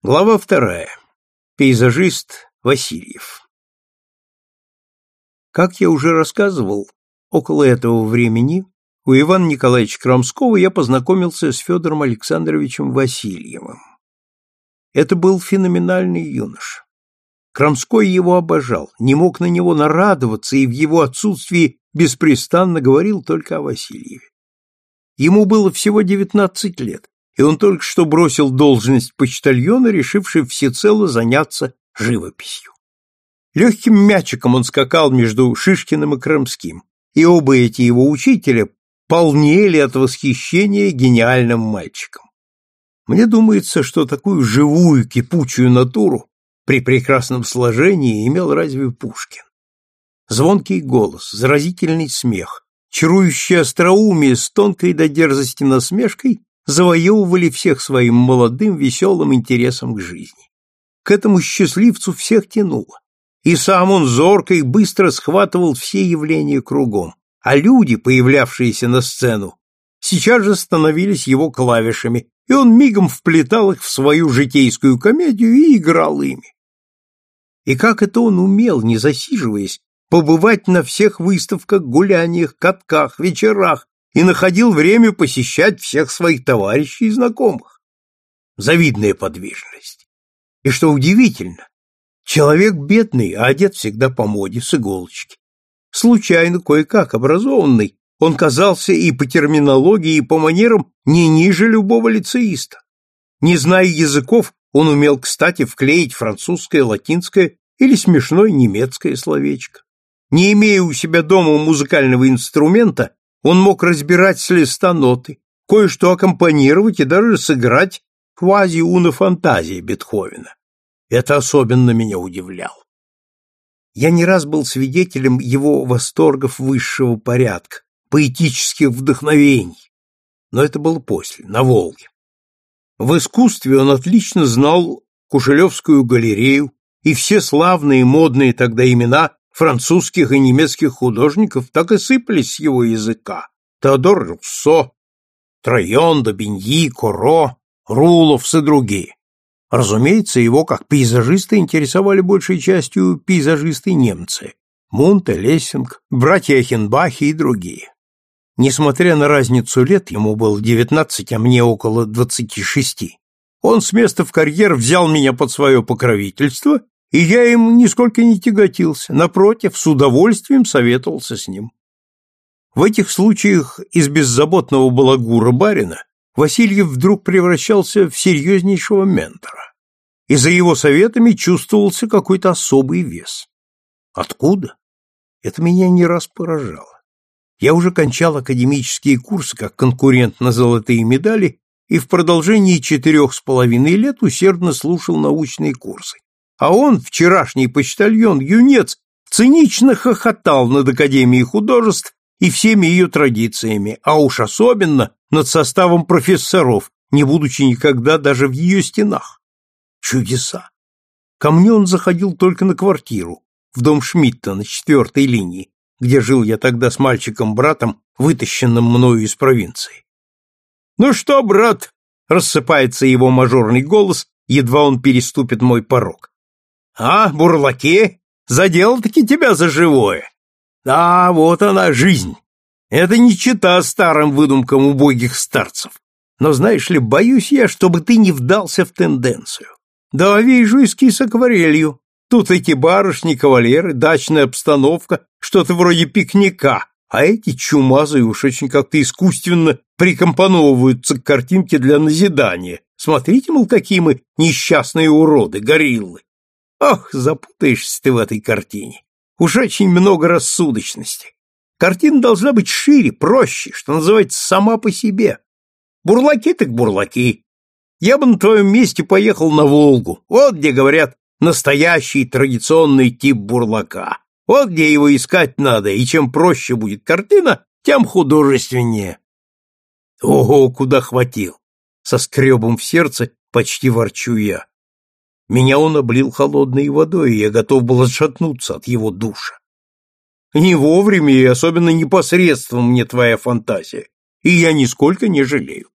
Глава вторая. Пейзажист Васильев. Как я уже рассказывал, около этого времени у Ивана Николаевича Крамского я познакомился с Федором Александровичем Васильевым. Это был феноменальный юноша. Крамской его обожал, не мог на него нарадоваться и в его отсутствии беспрестанно говорил только о Васильеве. Ему было всего девятнадцать лет, и он только что бросил должность почтальона, решивший всецело заняться живописью. Легким мячиком он скакал между Шишкиным и Крымским, и оба эти его учителя полнели от восхищения гениальным мальчиком. Мне думается, что такую живую кипучую натуру при прекрасном сложении имел разве Пушкин. Звонкий голос, заразительный смех, чарующее остроумие с тонкой до дерзости насмешкой завоевывали всех своим молодым веселым интересом к жизни. К этому счастливцу всех тянуло. И сам он зорко и быстро схватывал все явления кругом, а люди, появлявшиеся на сцену, сейчас же становились его клавишами, и он мигом вплетал их в свою житейскую комедию и играл ими. И как это он умел, не засиживаясь, побывать на всех выставках, гуляниях, катках, вечерах, и находил время посещать всех своих товарищей и знакомых. Завидная подвижность. И что удивительно, человек бедный, а одет всегда по моде, с иголочки. Случайно, кое-как образованный, он казался и по терминологии, и по манерам не ниже любого лицеиста. Не зная языков, он умел, кстати, вклеить французское, латинское или смешное немецкое словечко. Не имея у себя дома музыкального инструмента, он мог разбирать с листа ноты, кое-что аккомпанировать и даже сыграть квази-уна фантазии Бетховена. Это особенно меня удивляло. Я не раз был свидетелем его восторгов высшего порядка, поэтических вдохновений, но это было после, на Волге. В искусстве он отлично знал Кушелевскую галерею и все славные модные тогда имена французских и немецких художников так и сыпались с его языка. Теодор Руссо, Трайон, Добиньи, Коро, Рулов и другие. Разумеется, его как пейзажиста интересовали большей частью пейзажисты-немцы – Мунте, Лессинг, братья Хенбахи и другие. Несмотря на разницу лет, ему было девятнадцать, а мне около двадцати шести, он с места в карьер взял меня под свое покровительство и я им нисколько не тяготился, напротив, с удовольствием советовался с ним. В этих случаях из беззаботного балагура барина Васильев вдруг превращался в серьезнейшего ментора, и за его советами чувствовался какой-то особый вес. Откуда? Это меня не раз поражало. Я уже кончал академические курсы как конкурент на золотые медали и в продолжении четырех с половиной лет усердно слушал научные курсы а он, вчерашний почтальон, юнец, цинично хохотал над Академией художеств и всеми ее традициями, а уж особенно над составом профессоров, не будучи никогда даже в ее стенах. Чудеса! Ко мне он заходил только на квартиру, в дом Шмидта на четвертой линии, где жил я тогда с мальчиком-братом, вытащенным мною из провинции. «Ну что, брат?» — рассыпается его мажорный голос, едва он переступит мой порог. А, бурлаки, задел-таки тебя за живое. Да, вот она, жизнь. Это не чита старым выдумкам убогих старцев. Но знаешь ли, боюсь я, чтобы ты не вдался в тенденцию. Да, вижу эскиз акварелью. Тут эти барышни, кавалеры, дачная обстановка, что-то вроде пикника, а эти чумазые уж очень как-то искусственно прикомпоновываются к картинке для назидания. Смотрите, мол, какие мы несчастные уроды, гориллы. Ох, запутаешься ты в этой картине. Уж очень много рассудочности. Картина должна быть шире, проще, что называется, сама по себе. Бурлаки так бурлаки. Я бы на твоем месте поехал на Волгу. Вот где, говорят, настоящий традиционный тип бурлака. Вот где его искать надо, и чем проще будет картина, тем художественнее. Ого, куда хватил! Со скребом в сердце почти ворчу я. Меня он облил холодной водой, и я готов был отшатнуться от его душа. Не вовремя и особенно непосредством мне твоя фантазия, и я нисколько не жалею.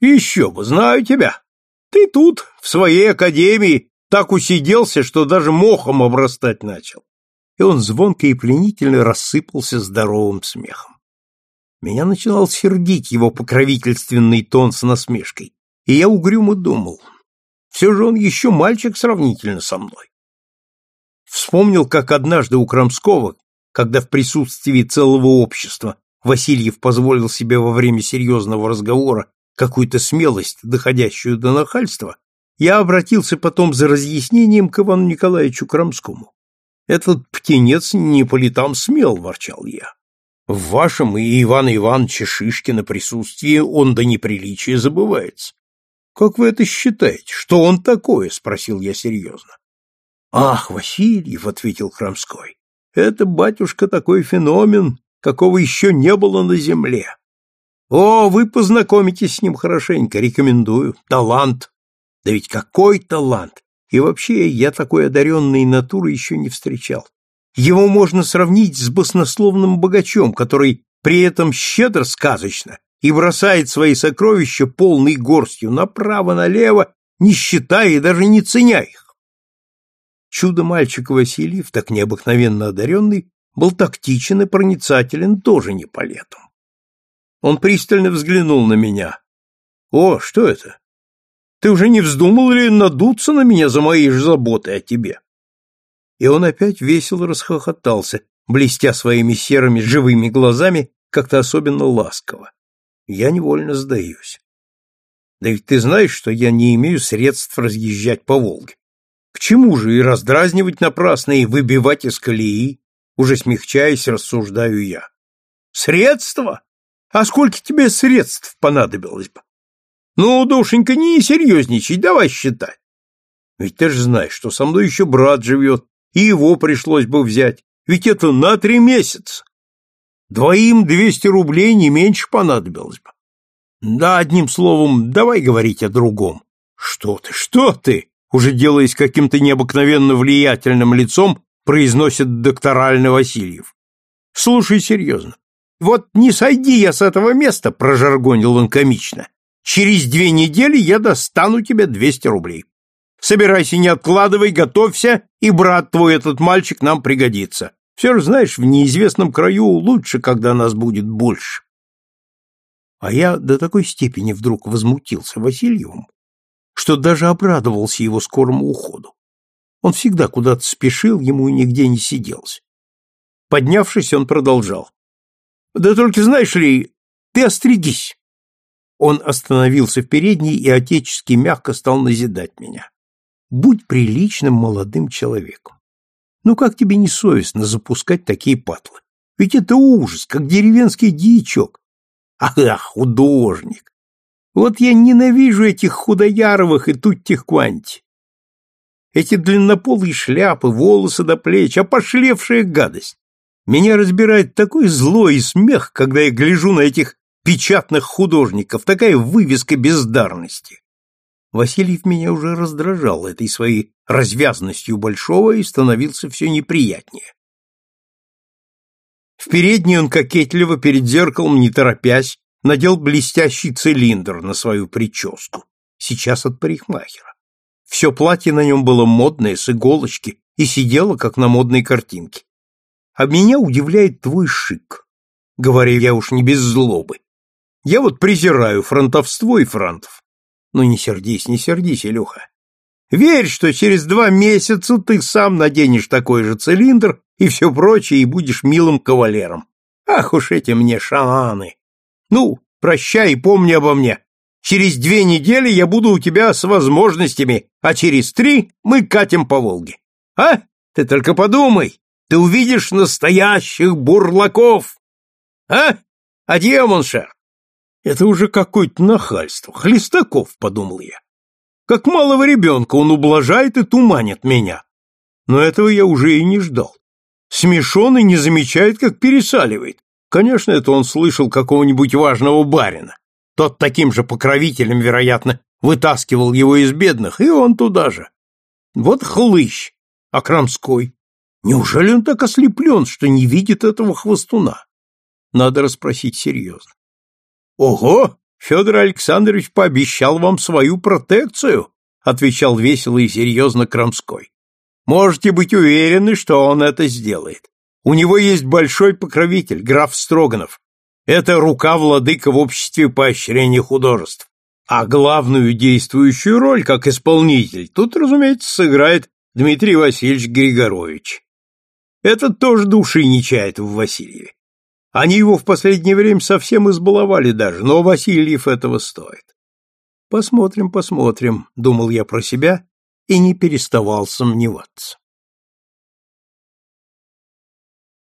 Еще бы, знаю тебя. ты тут, в своей академии, так усиделся, что даже мохом обрастать начал. И он звонко и пленительно рассыпался здоровым смехом. Меня начинал сердить его покровительственный тон с насмешкой, и я угрюмо думал, все же он еще мальчик сравнительно со мной. Вспомнил, как однажды у Крамского, когда в присутствии целого общества Васильев позволил себе во время серьезного разговора какую-то смелость, доходящую до нахальства, я обратился потом за разъяснением к Ивану Николаевичу Крамскому. «Этот птенец не по летам смел», — ворчал я. «В вашем и Ивана Ивановича Шишкина присутствии он до неприличия забывается». «Как вы это считаете? Что он такое?» — спросил я серьезно. «Ах, Васильев», — ответил Крамской, — «это, батюшка, такой феномен, какого еще не было на земле. О, вы познакомитесь с ним хорошенько, рекомендую. Талант. Да ведь какой талант! И вообще, я такой одаренной натуры еще не встречал. Его можно сравнить с баснословным богачом, который при этом щедр сказочно и бросает свои сокровища полной горстью направо-налево, не считая и даже не ценя их. Чудо-мальчик Васильев, так необыкновенно одаренный, был тактичен и проницателен тоже не по лету. Он пристально взглянул на меня. «О, что это? Ты уже не вздумал ли надуться на меня за мои же заботы о тебе?» И он опять весело расхохотался, блестя своими серыми живыми глазами как-то особенно ласково. Я невольно сдаюсь. Да ведь ты знаешь, что я не имею средств разъезжать по Волге. К чему же и раздразнивать напрасно, и выбивать из колеи? Уже смягчаясь, рассуждаю я. Средства? А сколько тебе средств понадобилось бы? Ну, душенька, не серьезничай, давай считать. Ведь ты же знаешь, что со мной еще брат живет, и его пришлось бы взять. Ведь это на три месяца. Двоим двести рублей не меньше понадобилось бы. Да, одним словом, давай говорить о другом. Что ты, что ты? Уже делаясь каким-то необыкновенно влиятельным лицом, произносит докторальный Васильев. Слушай серьезно. Вот не сойди я с этого места, прожаргонил он комично. Через две недели я достану тебе двести рублей. Собирайся, не откладывай, готовься, и брат твой, этот мальчик, нам пригодится. Все же, знаешь, в неизвестном краю лучше, когда нас будет больше. А я до такой степени вдруг возмутился Васильевым, что даже обрадовался его скорому уходу. Он всегда куда-то спешил, ему нигде не сиделся. Поднявшись, он продолжал. Да только знаешь ли, ты остригись. Он остановился в передней и отечески мягко стал назидать меня. Будь приличным молодым человеком. Ну как тебе не совестно запускать такие патлы? Ведь это ужас, как деревенский дьячок. Ах, ах, художник! Вот я ненавижу этих худояровых и туттих кванти. Эти длиннополые шляпы, волосы до плеч, опошлевшая гадость. Меня разбирает такой злой смех, когда я гляжу на этих печатных художников, такая вывеска бездарности. Васильев меня уже раздражал этой своей развязностью большого и становился все неприятнее. В передней он кокетливо перед зеркалом, не торопясь, надел блестящий цилиндр на свою прическу, сейчас от парикмахера. Все платье на нем было модное, с иголочки, и сидело, как на модной картинке. А меня удивляет твой шик. Говорю я уж не без злобы. Я вот презираю фронтовство и франтов. Ну не сердись, не сердись, Илюха. Верь, что через два месяца ты сам наденешь такой же цилиндр и все прочее, и будешь милым кавалером. Ах уж эти мне шаманы! Ну, прощай и помни обо мне. Через две недели я буду у тебя с возможностями, а через три мы катим по Волге. А? Ты только подумай, ты увидишь настоящих бурлаков. А? Адье, моншер. Это уже какое-то нахальство. Хлестаков, подумал я. Как малого ребенка он ублажает и туманит меня. Но этого я уже и не ждал. Смешон и не замечает, как пересаливает. Конечно, это он слышал какого-нибудь важного барина. Тот таким же покровителем, вероятно, вытаскивал его из бедных, и он туда же. Вот хлыщ, а. Неужели он так ослеплен, что не видит этого хвостуна? Надо расспросить серьезно. Ого, Федор Александрович пообещал вам свою протекцию, отвечал весело и серьезно Крамской. Можете быть уверены, что он это сделает. У него есть большой покровитель, граф Строганов. Это рука владыка в обществе поощрения художеств. А главную действующую роль, как исполнитель, тут, разумеется, сыграет Дмитрий Васильевич Григорович. Этот тоже души не чает в Васильеве. Они его в последнее время совсем избаловали даже, но Васильев этого стоит. Посмотрим, посмотрим, думал я про себя и не переставал сомневаться.